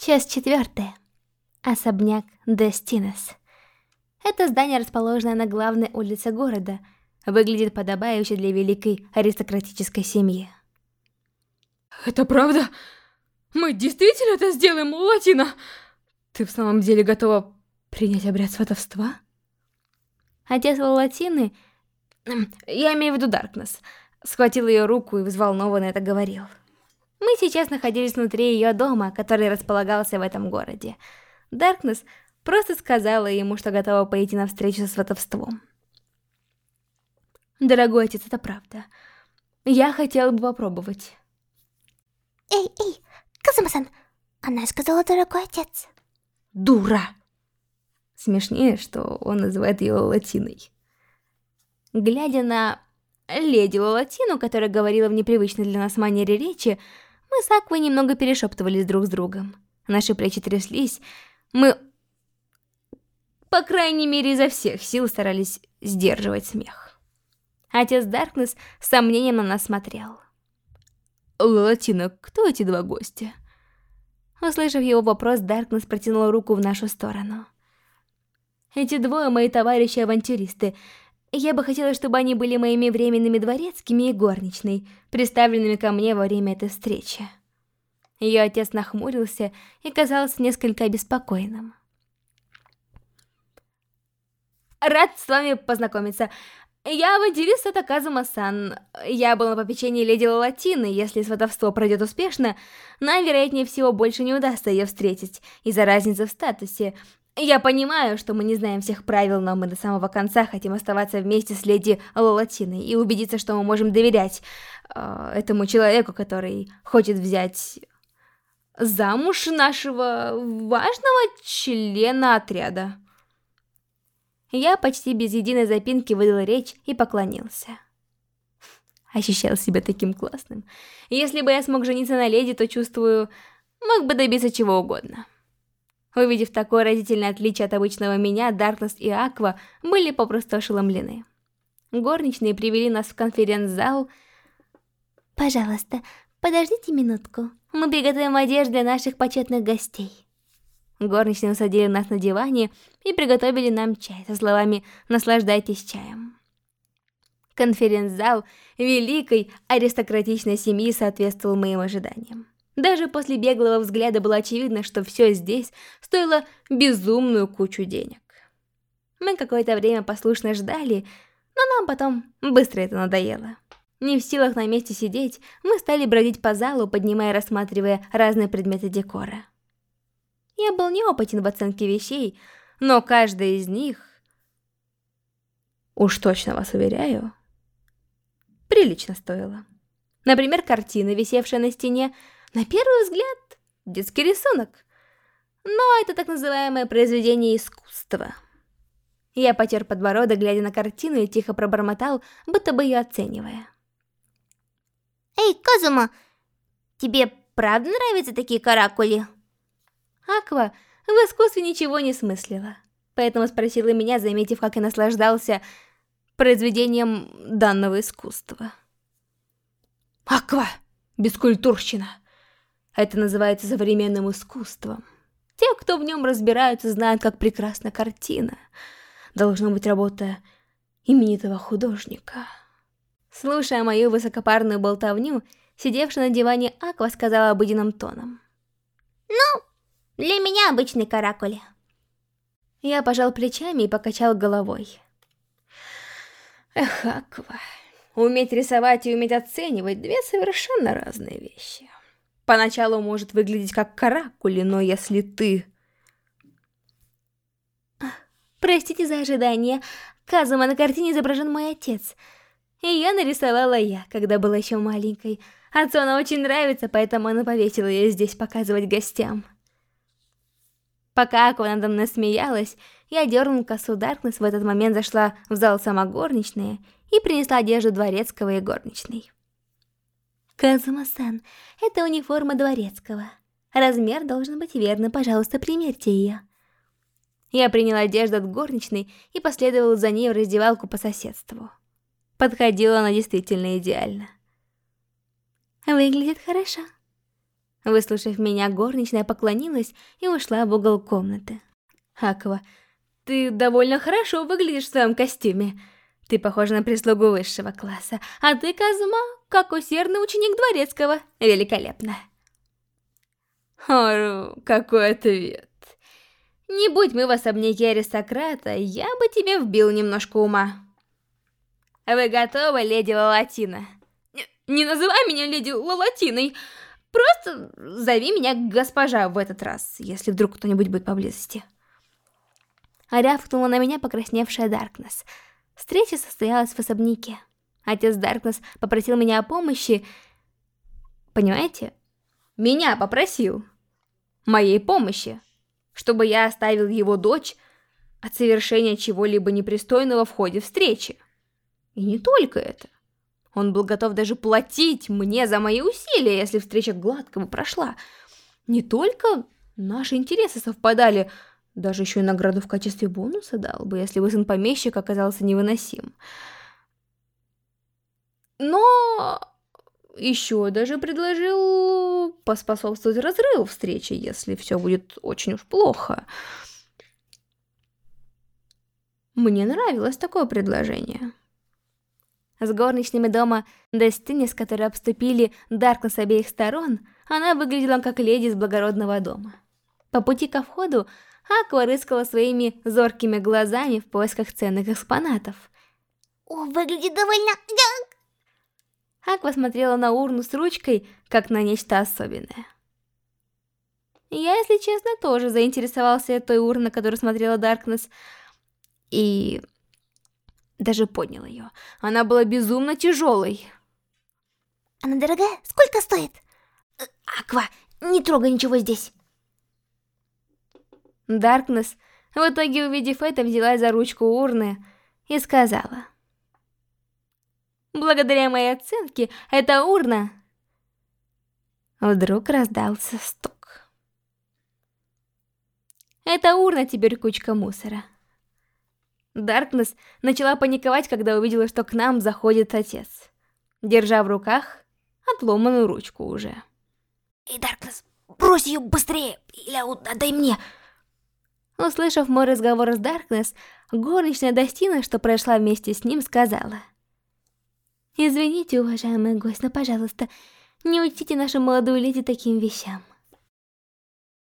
Часть четвертая. Особняк Дестинес. Это здание, расположенное на главной улице города, выглядит подобающе для великой аристократической семьи. Это правда? Мы действительно это сделаем, Латина? Ты в самом деле готова принять обряд сватовства? Отец Латины, я имею в виду Даркнесс, схватил ее руку и взволнованно это говорил. Мы сейчас находились внутри ее дома, который располагался в этом городе. Даркнесс просто сказала ему, что готова пойти на встречу с сватовством. Дорогой отец, это правда. Я хотела бы попробовать. Эй, эй, Казума-сан, она сказала дорогой отец. Дура! Смешнее, что он называет ее латиной. Глядя на леди Латину, которая говорила в непривычной для нас манере речи, мы с Аквой немного перешептывались друг с другом. Наши плечи тряслись. Мы, по крайней мере, изо всех сил старались сдерживать смех. Отец Даркнесс с сомнением на нас смотрел. «Латина, кто эти два гостя?» Услышав его вопрос, Даркнесс протянул руку в нашу сторону. «Эти двое мои товарищи-авантюристы. Я бы хотела, чтобы они были моими временными дворецкими и горничной, представленными ко мне во время этой встречи. Ее отец нахмурился и казался несколько обеспокоенным. Рад с вами познакомиться. Я авантюрист от Аказума-сан. Я был на попечении леди Латины. Если сватовство пройдет успешно, нам, вероятнее всего, больше не удастся ее встретить из-за разницы в статусе. Я понимаю, что мы не знаем всех правил, но мы до самого конца хотим оставаться вместе с леди Лолатиной и убедиться, что мы можем доверять э, этому человеку, который хочет взять замуж нашего важного члена отряда. Я почти без единой запинки выдал речь и поклонился. Ощущал себя таким классным. Если бы я смог жениться на леди, то чувствую, мог бы добиться чего угодно. Увидев такое разительное отличие от обычного меня, Даркнесс и Аква были попросту ошеломлены. Горничные привели нас в конференц-зал. «Пожалуйста, подождите минутку. Мы приготовим одежду для наших почетных гостей». Горничные усадили нас на диване и приготовили нам чай со словами «Наслаждайтесь чаем». Конференц-зал великой аристократичной семьи соответствовал моим ожиданиям. Даже после беглого взгляда было очевидно, что все здесь стоило безумную кучу денег. Мы какое-то время послушно ждали, но нам потом быстро это надоело. Не в силах на месте сидеть, мы стали бродить по залу, поднимая и рассматривая разные предметы декора. Я был неопытен в оценке вещей, но каждая из них, уж точно вас уверяю, прилично стоила. Например, картина, висевшая на стене, на первый взгляд, детский рисунок. Но это так называемое произведение искусства. Я потер подбородок, глядя на картину, и тихо пробормотал, будто бы ее оценивая. «Эй, Казума, тебе правда нравятся такие каракули?» Аква в искусстве ничего не смыслила, поэтому спросила меня, заметив, как я наслаждался произведением данного искусства. «Аква! Бескультурщина! Это называется современным искусством. Те, кто в нем разбираются, знают, как прекрасна картина. Должна быть работа именитого художника. Слушая мою высокопарную болтовню, сидевшая на диване Аква сказала обыденным тоном. «Ну, для меня обычный каракули». Я пожал плечами и покачал головой. Эх, Аква, уметь рисовать и уметь оценивать — две совершенно разные вещи. Поначалу может выглядеть как каракули, но если ты... Простите за ожидание. Казума, на картине изображен мой отец. Я нарисовала я, когда была еще маленькой. Отцу она очень нравится, поэтому она повесила ее здесь показывать гостям. Пока Аква надо мной смеялась, я дернул косу Даркнесс, в этот момент зашла в зал сама горничная и принесла одежду дворецкого и горничной. Казума-сан, это униформа дворецкого. Размер должен быть верный, пожалуйста, примерьте ее. Я приняла одежду от горничной и последовала за ней в раздевалку по соседству. Подходила она действительно идеально. Выглядит хорошо. Выслушав меня, горничная поклонилась и ушла в угол комнаты. Аква, ты довольно хорошо выглядишь в своем костюме. Ты похожа на прислугу высшего класса, а ты, Казума, как усердный ученик дворецкого. Великолепно. О, какой ответ. Не будь мы в особняке аристократа, я бы тебе вбил немножко ума. Вы готовы, леди Лалатина? Не, не называй меня леди Лалатиной. Просто зови меня госпожа в этот раз, если вдруг кто-нибудь будет поблизости. Рявкнула на меня покрасневшая Даркнесс. Встреча состоялась в особняке. Отец Даркнесс попросил меня о помощи. Понимаете? Меня попросил. Моей помощи. Чтобы я оставил его дочь от совершения чего-либо непристойного в ходе встречи. И не только это. Он был готов даже платить мне за мои усилия, если встреча гладко бы прошла. Не только наши интересы совпадали, даже еще и награду в качестве бонуса дал бы, если бы сын помещика оказался невыносим. Но еще даже предложил поспособствовать разрыву встречи, если все будет очень уж плохо. Мне нравилось такое предложение. С горничными дома Дестинис, которые обступили Даркна с обеих сторон, она выглядела как леди из благородного дома. По пути ко входу Аква рыскала своими зоркими глазами в поисках ценных экспонатов. О, выглядит довольно... Аква смотрела на урну с ручкой, как на нечто особенное. Я, если честно, тоже заинтересовался той урной, на которую смотрела Даркнесс, и даже поднял ее. Она была безумно тяжелой. Она дорогая? Сколько стоит? Э, Аква, не трогай ничего здесь. Даркнесс, в итоге увидев это, взяла за ручку урны и сказала. Благодаря моей оценке, эта урна... Вдруг раздался стук. Эта урна теперь кучка мусора. Даркнесс начала паниковать, когда увидела, что к нам заходит отец, держа в руках отломанную ручку уже. Эй, Даркнесс, брось ее быстрее, или отдай мне. Услышав мой разговор с Даркнесс, горничная Достина, что прошла вместе с ним, сказала. «Извините, уважаемый гость, но, пожалуйста, не учите нашу молодую леди таким вещам».